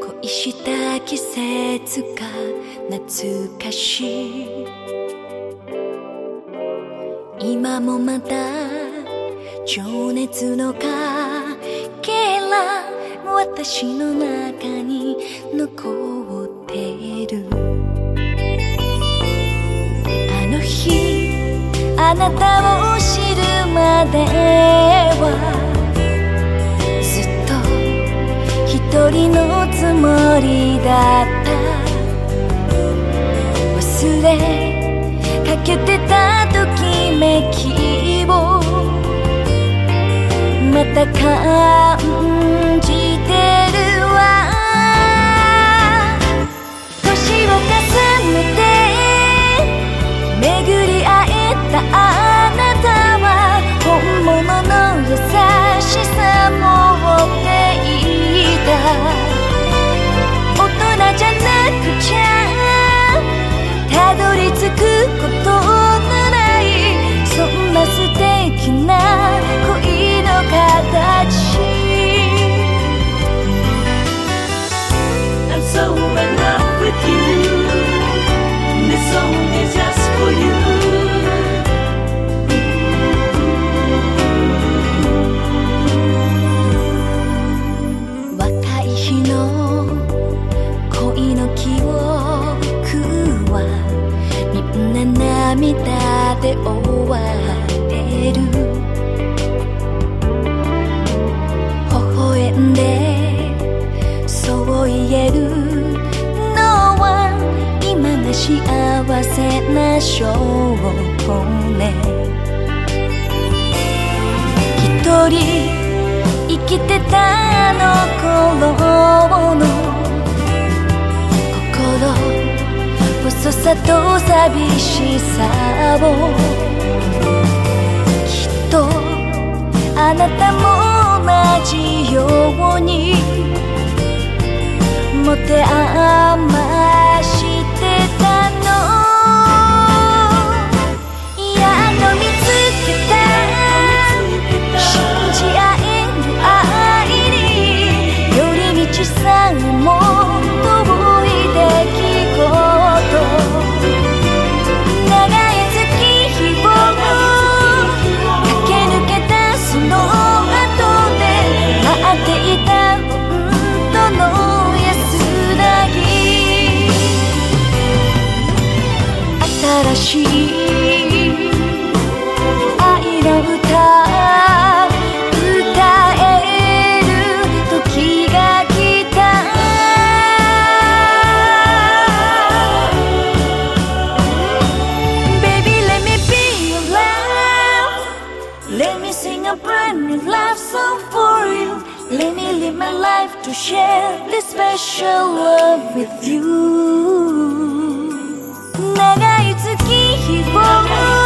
恋した季節が懐かしい」「今もまだ情熱のかけら私の中に残ってる」あの日あなたを知るまではずっと一人のつもりだった。忘れかけてためきをまた感涙で終わってる。微笑んでそう言えるのは今が幸せな証拠ね。一人生きてたあの頃のさと寂しさを。きっとあなたも同じように。持て余してたの。やっと見つけた信じ合える愛に。寄り道さえも。新しい愛の歌歌える時が来た Baby let me be your love Let me sing a brand new love song for you Let me live my life to share this special love with you 長い月日を